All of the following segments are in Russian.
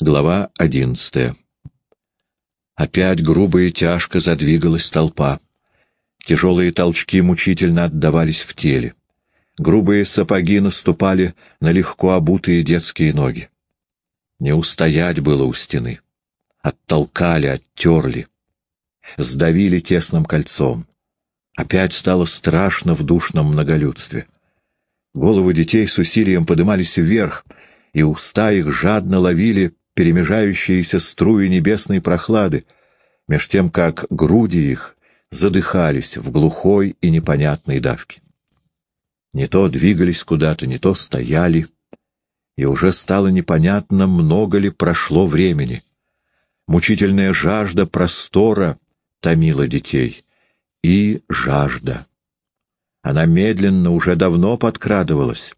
Глава одиннадцатая. Опять грубо и тяжко задвигалась толпа. Тяжелые толчки мучительно отдавались в теле. Грубые сапоги наступали на легко обутые детские ноги. Не устоять было у стены. Оттолкали, оттерли. Сдавили тесным кольцом. Опять стало страшно в душном многолюдстве. Головы детей с усилием подымались вверх, и уста их жадно ловили перемежающиеся струи небесной прохлады, меж тем как груди их задыхались в глухой и непонятной давке. Не то двигались куда-то, не то стояли, и уже стало непонятно, много ли прошло времени. Мучительная жажда простора томила детей, и жажда. Она медленно, уже давно подкрадывалась.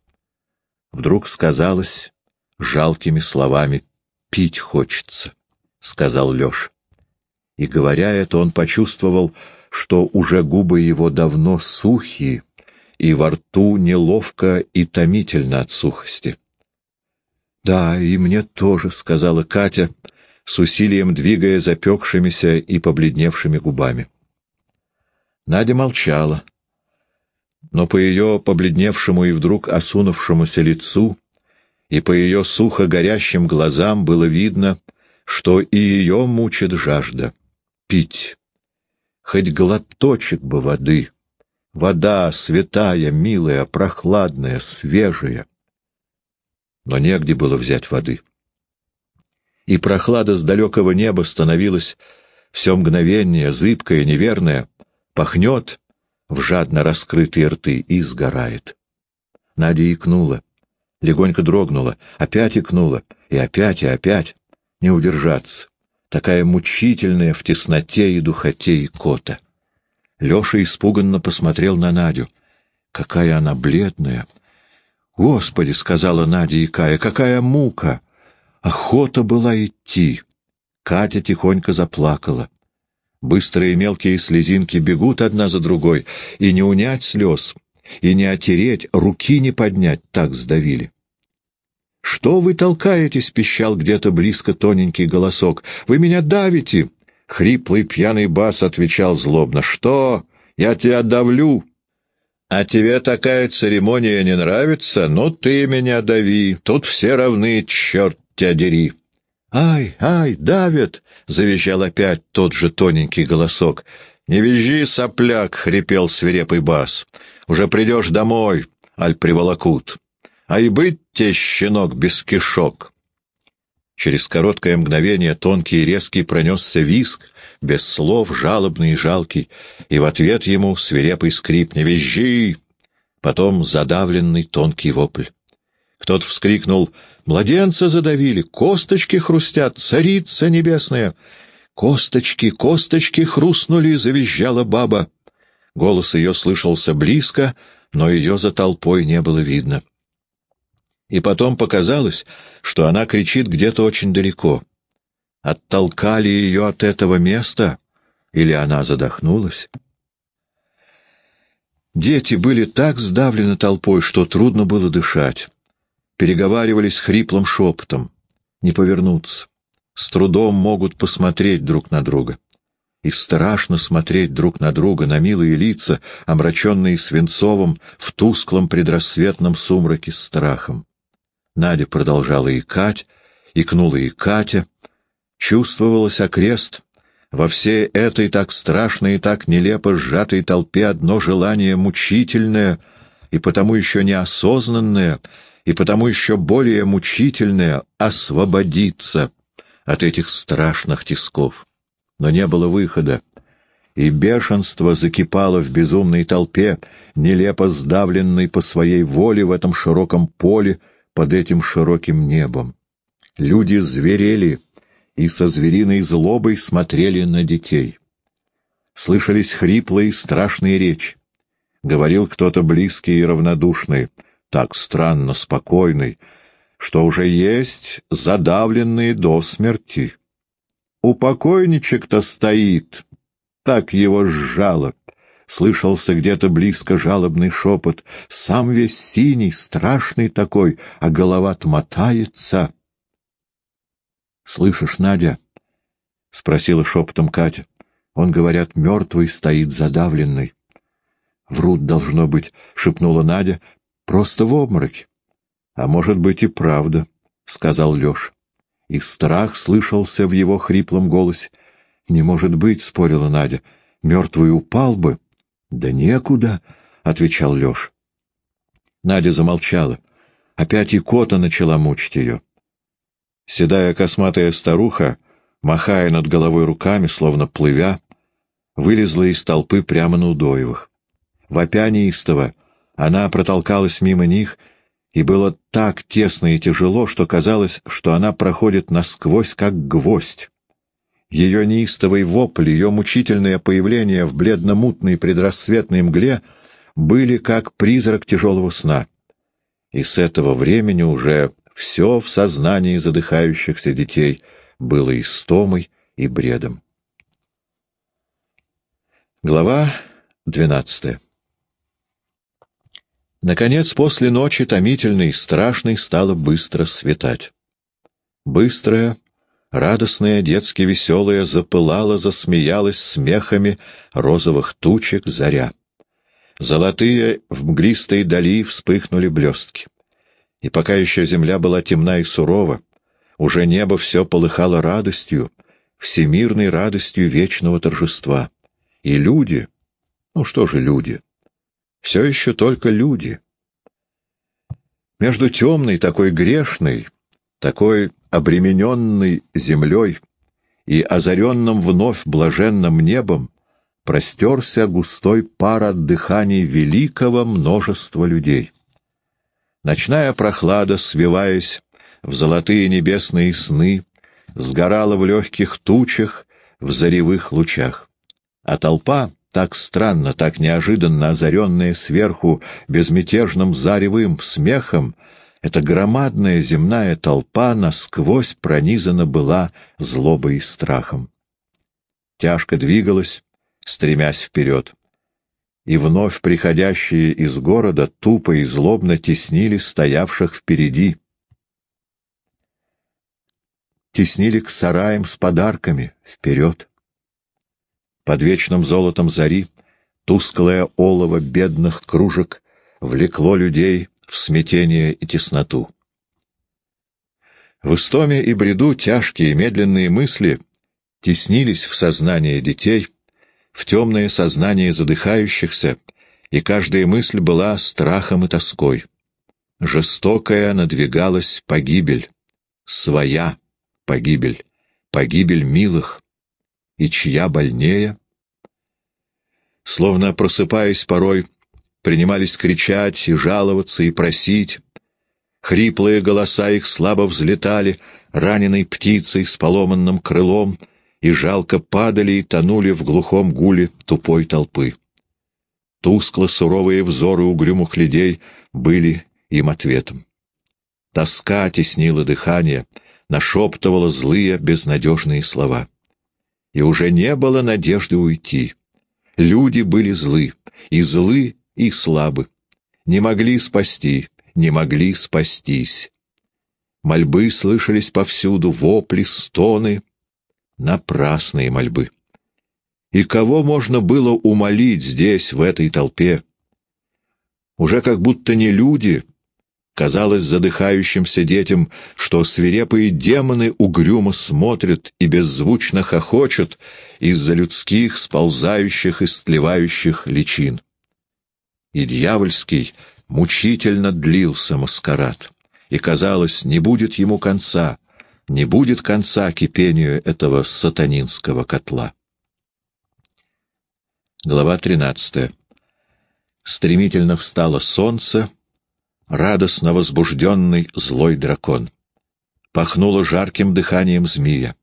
Вдруг сказалось жалкими словами пить хочется», — сказал Леша. И, говоря это, он почувствовал, что уже губы его давно сухие, и во рту неловко и томительно от сухости. «Да, и мне тоже», — сказала Катя, с усилием двигая запекшимися и побледневшими губами. Надя молчала, но по ее побледневшему и вдруг осунувшемуся лицу и по ее сухо горящим глазам было видно, что и ее мучит жажда. Пить. Хоть глоточек бы воды. Вода святая, милая, прохладная, свежая. Но негде было взять воды. И прохлада с далекого неба становилась все мгновение, зыбкая, неверная, пахнет в жадно раскрытые рты и сгорает. Надя икнула легонько дрогнула, опять икнула, и опять, и опять. Не удержаться. Такая мучительная в тесноте и духоте и кота. Леша испуганно посмотрел на Надю. Какая она бледная! «Господи!» — сказала Надя икая, — «какая мука! Охота была идти!» Катя тихонько заплакала. Быстрые мелкие слезинки бегут одна за другой, и не унять слез, и не отереть, руки не поднять, так сдавили. «Что вы толкаетесь?» — пищал где-то близко тоненький голосок. «Вы меня давите!» Хриплый пьяный бас отвечал злобно. «Что? Я тебя давлю!» «А тебе такая церемония не нравится? Ну ты меня дави! Тут все равны, черт тебя дери!» «Ай, ай, давят!» — завизжал опять тот же тоненький голосок. «Не визжи, сопляк!» — хрипел свирепый бас. «Уже придешь домой, аль приволокут!» а и быть те щенок без кишок. Через короткое мгновение тонкий и резкий пронесся виск, без слов, жалобный и жалкий, и в ответ ему свирепый скрип «Не визжи!» Потом задавленный тонкий вопль. Кто-то вскрикнул «Младенца задавили! Косточки хрустят! Царица небесная!» «Косточки, косточки хрустнули!» — завизжала баба. Голос ее слышался близко, но ее за толпой не было видно и потом показалось, что она кричит где-то очень далеко. Оттолкали ее от этого места, или она задохнулась? Дети были так сдавлены толпой, что трудно было дышать. Переговаривались хриплым шепотом. Не повернуться. С трудом могут посмотреть друг на друга. И страшно смотреть друг на друга, на милые лица, омраченные свинцовым, в тусклом предрассветном сумраке страхом. Надя продолжала икать, икнула и Катя. Чувствовалось окрест. Во всей этой так страшной и так нелепо сжатой толпе одно желание мучительное и потому еще неосознанное, и потому еще более мучительное — освободиться от этих страшных тисков. Но не было выхода, и бешенство закипало в безумной толпе, нелепо сдавленной по своей воле в этом широком поле, под этим широким небом. Люди зверели и со звериной злобой смотрели на детей. Слышались хриплые страшные речи. Говорил кто-то близкий и равнодушный, так странно спокойный, что уже есть задавленные до смерти. У покойничек-то стоит, так его сжало. Слышался где-то близко жалобный шепот. Сам весь синий, страшный такой, а голова-то мотается. Слышишь, Надя? — спросила шепотом Катя. — Он, говорят, мертвый стоит задавленный. — Врут, должно быть, — шепнула Надя. — Просто в обмороке. — А может быть и правда, — сказал Леша. И страх слышался в его хриплом голосе. — Не может быть, — спорила Надя. — Мертвый упал бы. — Да некуда, — отвечал Леша. Надя замолчала. Опять икота начала мучить ее. Седая косматая старуха, махая над головой руками, словно плывя, вылезла из толпы прямо на Удоевых. Вопя неистово, она протолкалась мимо них, и было так тесно и тяжело, что казалось, что она проходит насквозь, как гвоздь. Ее неистовый вопль, ее мучительное появление в бледно-мутной предрассветной мгле были как призрак тяжелого сна. И с этого времени уже все в сознании задыхающихся детей было истомой и бредом. Глава двенадцатая Наконец, после ночи томительной и страшной стало быстро светать. Быстрая, радостная, детски веселая, запылала, засмеялась смехами розовых тучек заря. Золотые в мглистой дали вспыхнули блестки. И пока еще земля была темна и сурова, уже небо все полыхало радостью, всемирной радостью вечного торжества. И люди, ну что же люди, все еще только люди. Между темной, такой грешной, такой обремененной землей и озаренным вновь блаженным небом простерся густой пар от дыханий великого множества людей. Ночная прохлада, свиваясь в золотые небесные сны, сгорала в легких тучах, в заревых лучах. А толпа, так странно, так неожиданно озаренная сверху безмятежным заревым смехом, эта громадная земная толпа насквозь пронизана была злобой и страхом. Тяжко двигалась, стремясь вперед и вновь приходящие из города тупо и злобно теснили стоявших впереди. Теснили к сараям с подарками вперед. Под вечным золотом зари тусклое олово бедных кружек влекло людей в смятение и тесноту. В истоме и бреду тяжкие медленные мысли теснились в сознание детей — в темное сознание задыхающихся, и каждая мысль была страхом и тоской. Жестокая надвигалась погибель, своя погибель, погибель милых, и чья больнее? Словно просыпаясь порой, принимались кричать и жаловаться и просить. Хриплые голоса их слабо взлетали, раненой птицей с поломанным крылом — и жалко падали и тонули в глухом гуле тупой толпы. Тускло-суровые взоры угрюмых людей были им ответом. Тоска теснила дыхание, нашептывала злые, безнадежные слова. И уже не было надежды уйти. Люди были злы, и злы, и слабы. Не могли спасти, не могли спастись. Мольбы слышались повсюду, вопли, стоны — Напрасные мольбы. И кого можно было умолить здесь, в этой толпе? Уже как будто не люди, казалось задыхающимся детям, что свирепые демоны угрюмо смотрят и беззвучно хохочут из-за людских сползающих и стлевающих личин. И дьявольский мучительно длился маскарад, и, казалось, не будет ему конца, не будет конца кипению этого сатанинского котла. Глава 13. Стремительно встало солнце, радостно возбужденный злой дракон. Пахнуло жарким дыханием змея.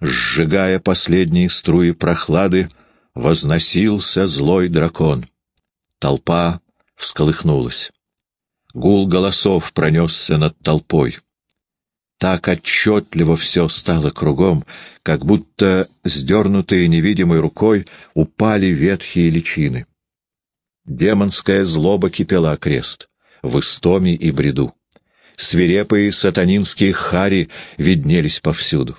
Сжигая последние струи прохлады, возносился злой дракон. Толпа всколыхнулась. Гул голосов пронесся над толпой. Так отчетливо все стало кругом, как будто, сдернутые невидимой рукой, упали ветхие личины. Демонская злоба кипела окрест, в истоме и бреду. свирепые сатанинские хари виднелись повсюду.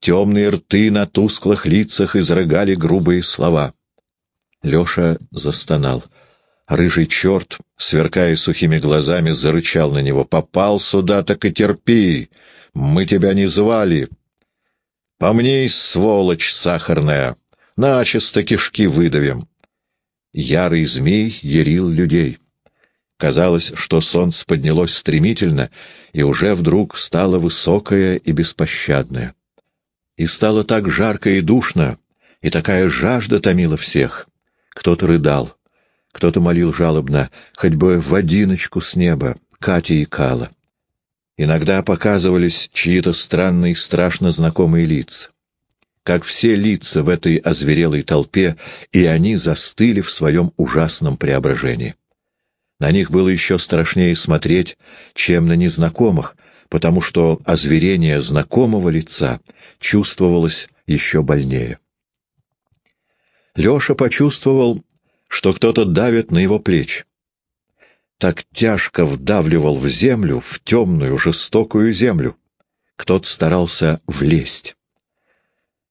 Темные рты на тусклых лицах изрыгали грубые слова. Леша застонал. Рыжий черт, сверкая сухими глазами, зарычал на него. «Попал сюда, так и терпи! Мы тебя не звали!» «Помнись, сволочь сахарная! Начисто кишки выдавим!» Ярый змей ярил людей. Казалось, что солнце поднялось стремительно, и уже вдруг стало высокое и беспощадное. И стало так жарко и душно, и такая жажда томила всех. Кто-то рыдал, кто-то молил жалобно, хоть бы водиночку с неба, Катя и Кала. Иногда показывались чьи-то странные, страшно знакомые лица. Как все лица в этой озверелой толпе, и они застыли в своем ужасном преображении. На них было еще страшнее смотреть, чем на незнакомых, потому что озверение знакомого лица чувствовалось еще больнее. Леша почувствовал, что кто-то давит на его плечи. Так тяжко вдавливал в землю, в темную, жестокую землю. Кто-то старался влезть.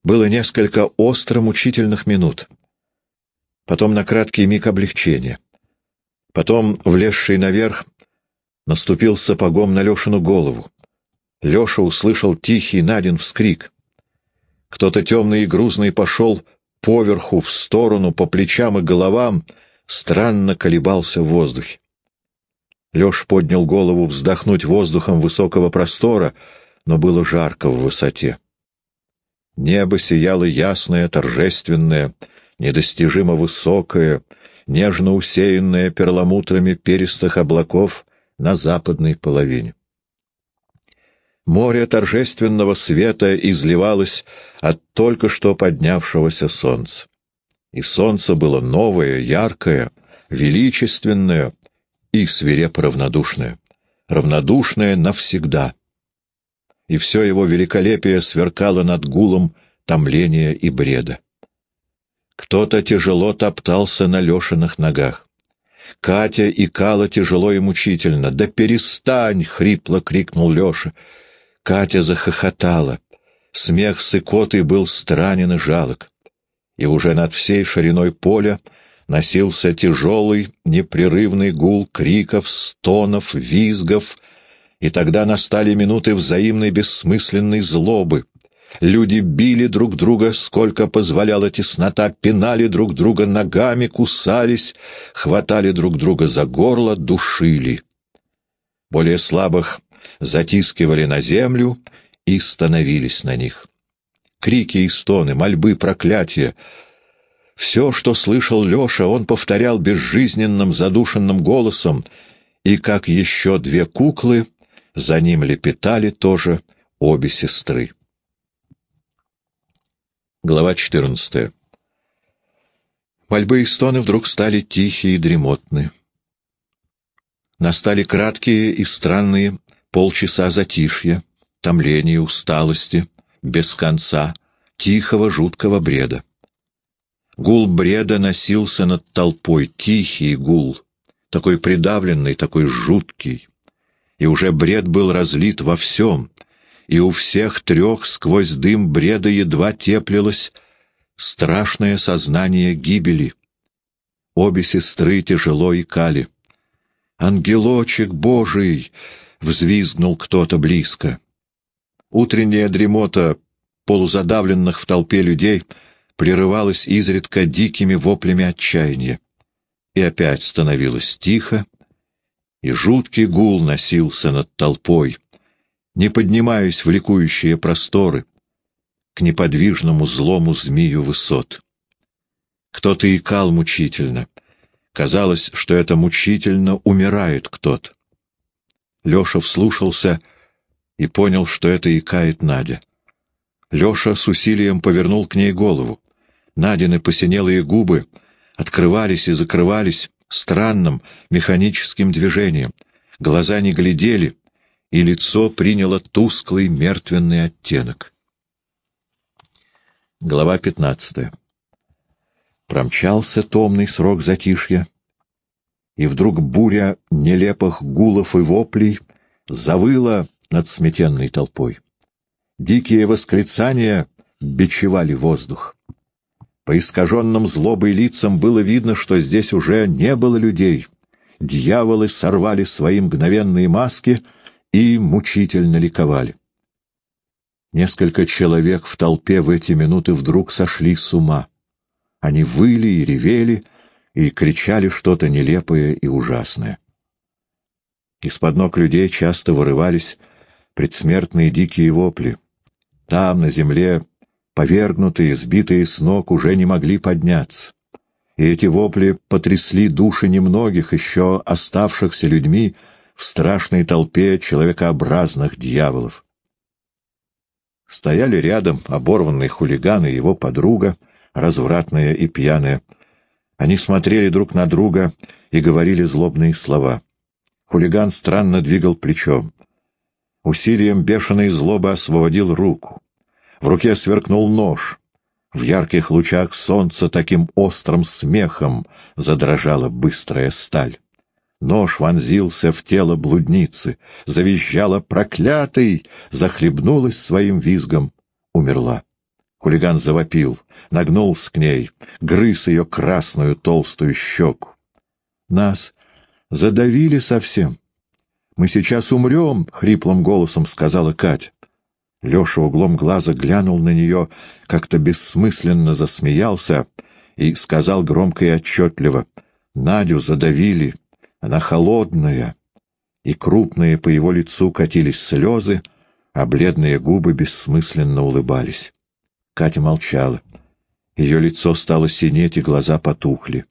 Было несколько остро мучительных минут. Потом на краткий миг облегчения. Потом, влезший наверх, наступил сапогом на Лешину голову. Леша услышал тихий Надин вскрик. Кто-то темный и грузный пошел поверху, в сторону, по плечам и головам, странно колебался в воздухе. Леша поднял голову вздохнуть воздухом высокого простора, но было жарко в высоте. Небо сияло ясное, торжественное, недостижимо высокое, нежно усеянное перламутрами перистых облаков на западной половине. Море торжественного света изливалось от только что поднявшегося солнца. И солнце было новое, яркое, величественное и свирепо равнодушное. Равнодушное навсегда. И все его великолепие сверкало над гулом томления и бреда. Кто-то тяжело топтался на Лешиных ногах. Катя икала тяжело и мучительно. «Да перестань!» — хрипло крикнул Леша. Катя захохотала. Смех с икотой был странен и жалок. И уже над всей шириной поля носился тяжелый, непрерывный гул криков, стонов, визгов, и тогда настали минуты взаимной бессмысленной злобы. Люди били друг друга, сколько позволяла теснота, пинали друг друга ногами, кусались, хватали друг друга за горло, душили. Более слабых затискивали на землю и становились на них. Крики и стоны, мольбы, проклятия — все, что слышал Леша, он повторял безжизненным задушенным голосом, и, как еще две куклы, за ним лепетали тоже обе сестры. Глава четырнадцатая. Мольбы и стоны вдруг стали тихие и дремотные. Настали краткие и странные полчаса затишья, томления, усталости, без конца, тихого жуткого бреда. Гул бреда носился над толпой, тихий гул, такой придавленный, такой жуткий. И уже бред был разлит во всем, и у всех трех сквозь дым бреда едва теплилось страшное сознание гибели. Обе сестры тяжело икали. «Ангелочек Божий!» — взвизгнул кто-то близко. Утренняя дремота полузадавленных в толпе людей прерывалась изредка дикими воплями отчаяния. И опять становилось тихо, и жуткий гул носился над толпой, не поднимаясь в ликующие просторы, к неподвижному злому змею высот. Кто-то икал мучительно. Казалось, что это мучительно умирает кто-то. Леша вслушался и понял, что это икает Надя. Леша с усилием повернул к ней голову. Надины посинелые губы открывались и закрывались странным механическим движением. Глаза не глядели, и лицо приняло тусклый мертвенный оттенок. Глава пятнадцатая. Промчался томный срок затишья, и вдруг буря нелепых гулов и воплей завыла над сметенной толпой. Дикие восклицания бичевали воздух. По искаженным злобой лицам было видно, что здесь уже не было людей. Дьяволы сорвали свои мгновенные маски и мучительно ликовали. Несколько человек в толпе в эти минуты вдруг сошли с ума. Они выли и ревели, и кричали что-то нелепое и ужасное. Из-под ног людей часто вырывались предсмертные дикие вопли. Там, на земле, повергнутые, сбитые с ног, уже не могли подняться. И эти вопли потрясли души немногих еще оставшихся людьми в страшной толпе человекообразных дьяволов. Стояли рядом оборванный хулиган и его подруга, развратная и пьяная. Они смотрели друг на друга и говорили злобные слова. Хулиган странно двигал плечом. Усилием бешеной злобы освободил руку. В руке сверкнул нож. В ярких лучах солнца таким острым смехом задрожала быстрая сталь. Нож вонзился в тело блудницы, завизжала проклятый, захлебнулась своим визгом, умерла. Хулиган завопил, нагнулся к ней, грыз ее красную толстую щеку. Нас задавили совсем. Мы сейчас умрем, — хриплым голосом сказала Катя. Леша углом глаза глянул на нее, как-то бессмысленно засмеялся и сказал громко и отчетливо, «Надю задавили, она холодная». И крупные по его лицу катились слезы, а бледные губы бессмысленно улыбались. Катя молчала. Ее лицо стало синеть, и глаза потухли.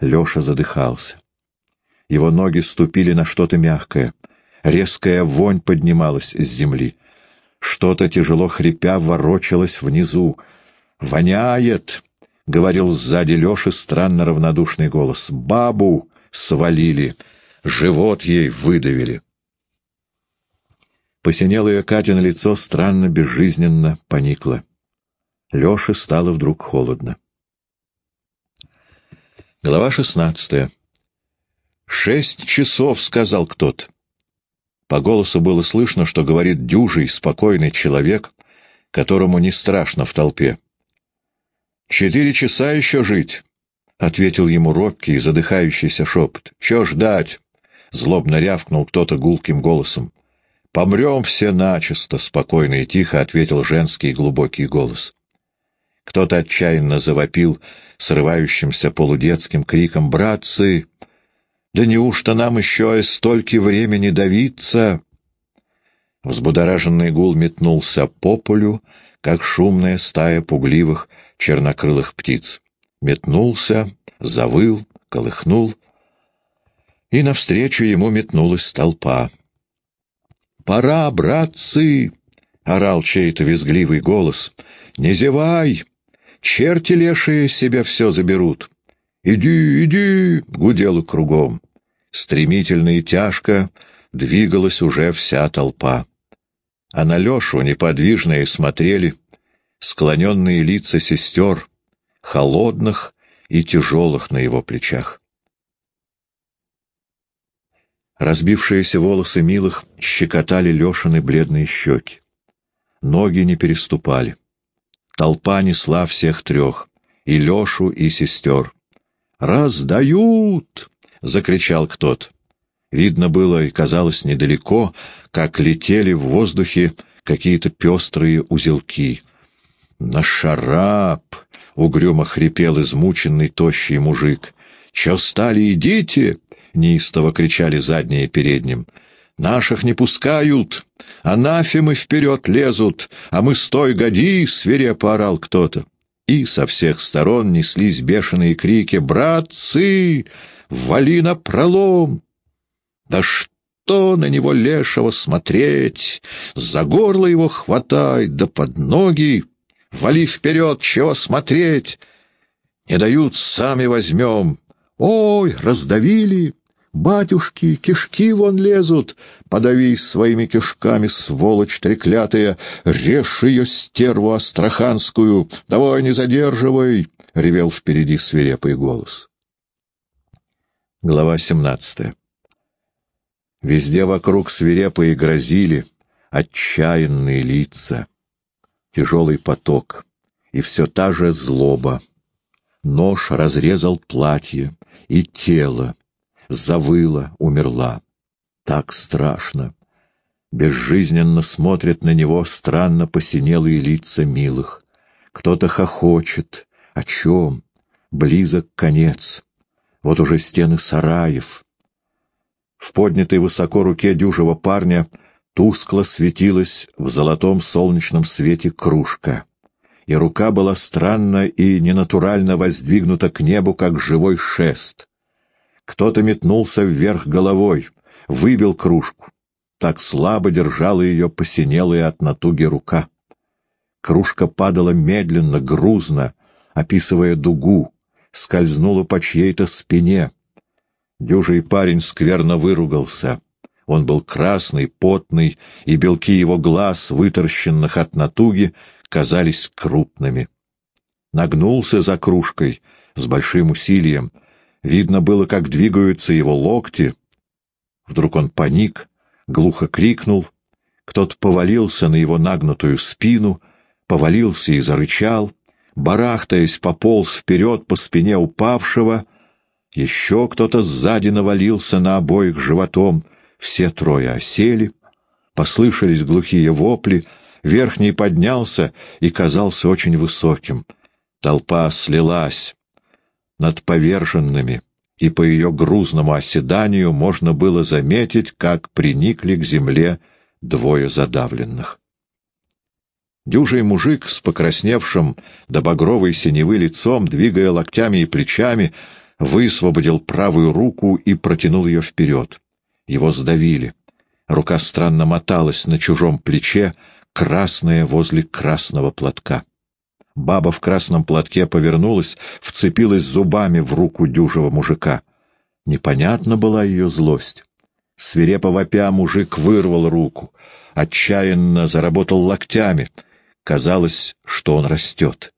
Леша задыхался. Его ноги ступили на что-то мягкое. Резкая вонь поднималась с земли. Что-то, тяжело хрипя, ворочалось внизу. «Воняет!» — говорил сзади Леши странно равнодушный голос. «Бабу свалили! Живот ей выдавили!» Посинелое Катя на лицо странно, безжизненно поникло. Леше стало вдруг холодно. Глава шестнадцатая. «Шесть часов», — сказал кто-то. По голосу было слышно, что говорит дюжий, спокойный человек, которому не страшно в толпе. «Четыре часа еще жить», — ответил ему робкий, задыхающийся шепот. «Че ждать?» — злобно рявкнул кто-то гулким голосом. «Помрем все начисто», — спокойно и тихо ответил женский глубокий голос. Кто-то отчаянно завопил срывающимся полудетским криком «Братцы! Да неужто нам еще и столько времени давиться?» Взбудораженный гул метнулся по полю, как шумная стая пугливых чернокрылых птиц. Метнулся, завыл, колыхнул, и навстречу ему метнулась толпа. «Пора, братцы!» — орал чей-то визгливый голос. «Не зевай! Черти лешие себе все заберут. «Иди, иди!» — гудело кругом. Стремительно и тяжко двигалась уже вся толпа. А на Лешу неподвижные смотрели склоненные лица сестер, холодных и тяжелых на его плечах. Разбившиеся волосы милых щекотали Лешины бледные щеки. Ноги не переступали. Толпа несла всех трех — и Лешу, и сестер. «Раздают!» — закричал кто-то. Видно было и казалось недалеко, как летели в воздухе какие-то пестрые узелки. «На шарап!» — угрюмо хрипел измученный тощий мужик. «Че стали, идите!» — неистово кричали задние передним. «Наших не пускают! Анафемы вперед лезут, а мы стой, годи!» — свирепо орал кто-то и со всех сторон неслись бешеные крики «Братцы! Вали на пролом!» «Да что на него лешего смотреть! За горло его хватай, да под ноги! Вали вперед, чего смотреть! Не дают, сами возьмем! Ой, раздавили!» Батюшки, кишки вон лезут! Подавись своими кишками, сволочь треклятая! Режь ее, стерву астраханскую! Давай, не задерживай!» — ревел впереди свирепый голос. Глава семнадцатая Везде вокруг свирепо и грозили отчаянные лица, тяжелый поток и все та же злоба. Нож разрезал платье, и тело завыло, умерла. Так страшно. Безжизненно смотрят на него странно посинелые лица милых. Кто-то хохочет. О чем? Близок конец. Вот уже стены сараев. В поднятой высоко руке дюжего парня тускло светилась в золотом солнечном свете кружка и рука была странно и ненатурально воздвигнута к небу, как живой шест. Кто-то метнулся вверх головой, выбил кружку. Так слабо держала ее посинелая от натуги рука. Кружка падала медленно, грузно, описывая дугу, скользнула по чьей-то спине. Дюжий парень скверно выругался. Он был красный, потный, и белки его глаз, выторщенных от натуги, казались крупными. Нагнулся за кружкой с большим усилием. Видно было, как двигаются его локти. Вдруг он паник, глухо крикнул. Кто-то повалился на его нагнутую спину, повалился и зарычал, барахтаясь, пополз вперед по спине упавшего. Еще кто-то сзади навалился на обоих животом. Все трое осели. Послышались глухие вопли — Верхний поднялся и казался очень высоким. Толпа слилась над поверженными, и по ее грузному оседанию можно было заметить, как приникли к земле двое задавленных. Дюжий мужик с покрасневшим до багровой синевы лицом, двигая локтями и плечами, высвободил правую руку и протянул ее вперед. Его сдавили. Рука странно моталась на чужом плече, красное возле красного платка. Баба в красном платке повернулась, вцепилась зубами в руку дюжего мужика. Непонятна была ее злость. Свирепо вопя мужик вырвал руку, отчаянно заработал локтями. Казалось, что он растет.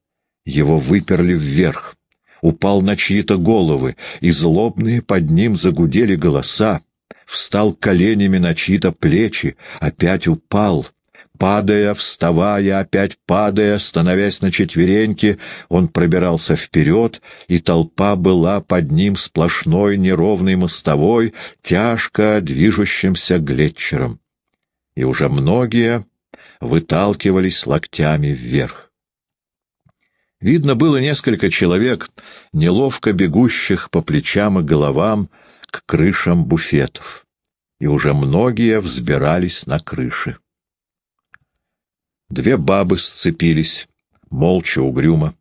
Его выперли вверх. Упал на чьи-то головы, и злобные под ним загудели голоса. Встал коленями на чьи-то плечи, опять упал, Падая, вставая, опять падая, становясь на четвереньки, он пробирался вперед, и толпа была под ним сплошной неровной мостовой, тяжко движущимся глетчером. И уже многие выталкивались локтями вверх. Видно было несколько человек, неловко бегущих по плечам и головам к крышам буфетов, и уже многие взбирались на крыши. Две бабы сцепились, молча, угрюмо.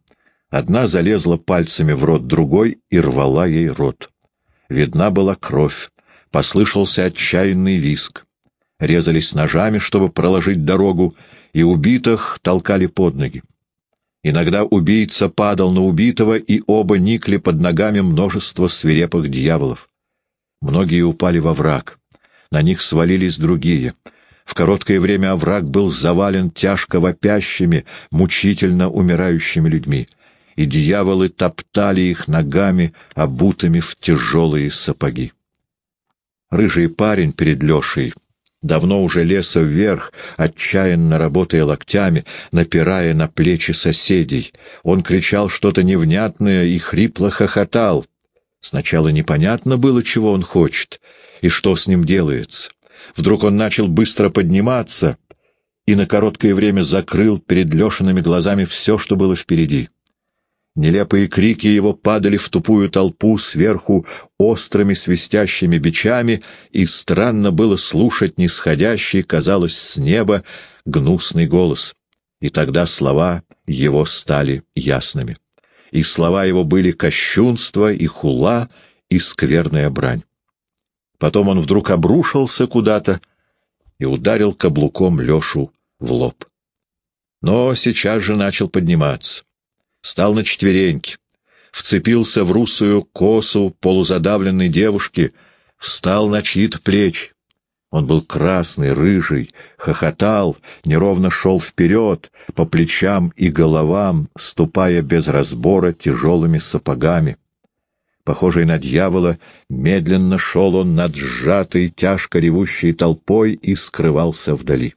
Одна залезла пальцами в рот другой и рвала ей рот. Видна была кровь, послышался отчаянный виск. Резались ножами, чтобы проложить дорогу, и убитых толкали под ноги. Иногда убийца падал на убитого, и оба никли под ногами множество свирепых дьяволов. Многие упали во враг. На них свалились другие — в короткое время овраг был завален тяжко вопящими, мучительно умирающими людьми, и дьяволы топтали их ногами, обутыми в тяжелые сапоги. Рыжий парень перед Лешей давно уже лез вверх, отчаянно работая локтями, напирая на плечи соседей. Он кричал что-то невнятное и хрипло хохотал. Сначала непонятно было, чего он хочет и что с ним делается. Вдруг он начал быстро подниматься и на короткое время закрыл перед Лешиными глазами все, что было впереди. Нелепые крики его падали в тупую толпу сверху острыми свистящими бичами, и странно было слушать нисходящий, казалось, с неба гнусный голос. И тогда слова его стали ясными. И слова его были кощунство и хула и скверная брань. Потом он вдруг обрушился куда-то и ударил каблуком Лешу в лоб. Но сейчас же начал подниматься. Стал на четвереньки, вцепился в русую косу полузадавленной девушки, встал на чьи-то плечи. Он был красный, рыжий, хохотал, неровно шел вперед, по плечам и головам, ступая без разбора тяжелыми сапогами. Похожий на дьявола, медленно шел он над сжатой, тяжко ревущей толпой и скрывался вдали.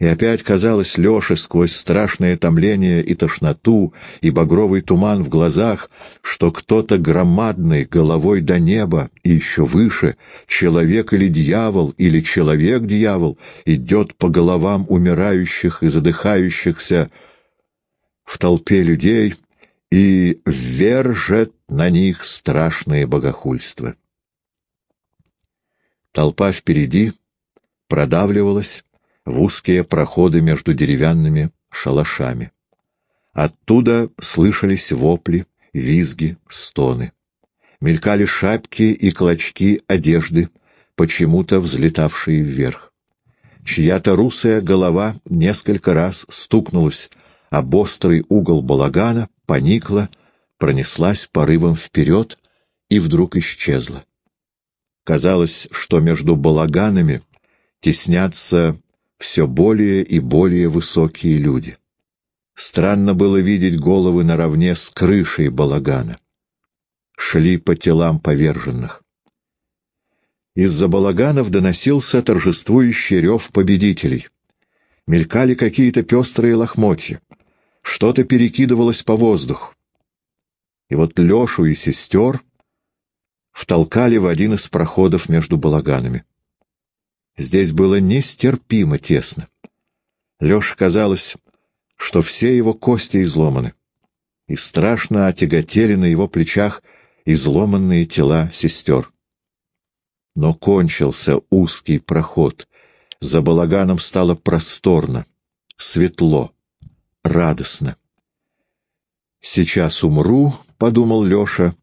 И опять казалось Леше сквозь страшное томление и тошноту, и багровый туман в глазах, что кто-то громадный, головой до неба, и еще выше, человек или дьявол, или человек-дьявол, идет по головам умирающих и задыхающихся в толпе людей и вержет на них страшные богохульства. Толпа впереди продавливалась, в узкие проходы между деревянными шалашами. Оттуда слышались вопли, визги, стоны. Мелькали шапки и клочки одежды, почему-то взлетавшие вверх. Чья-то русая голова несколько раз стукнулась об острый угол балагана, поникла, пронеслась порывом вперед и вдруг исчезла. Казалось, что между балаганами теснятся все более и более высокие люди. Странно было видеть головы наравне с крышей балагана. Шли по телам поверженных. Из-за балаганов доносился торжествующий рев победителей. Мелькали какие-то пестрые лохмотья. Что-то перекидывалось по воздуху. И вот Лешу и сестер втолкали в один из проходов между балаганами. Здесь было нестерпимо тесно. Леше казалось, что все его кости изломаны, и страшно отяготели на его плечах изломанные тела сестер. Но кончился узкий проход, за балаганом стало просторно, светло, радостно. «Сейчас умру», — подумал Леша,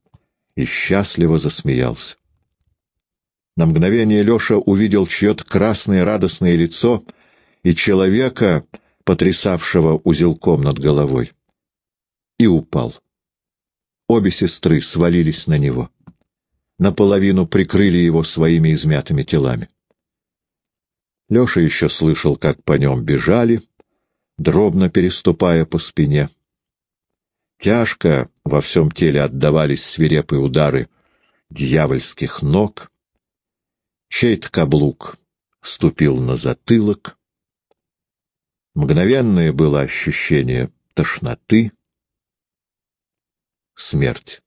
и счастливо засмеялся. На мгновение Леша увидел чье-то красное радостное лицо и человека, потрясавшего узелком над головой, и упал. Обе сестры свалились на него. Наполовину прикрыли его своими измятыми телами. Леша еще слышал, как по нем бежали, дробно переступая по спине. Тяжко во всем теле отдавались свирепые удары дьявольских ног — Чей-то каблук ступил на затылок. Мгновенное было ощущение тошноты, смерть.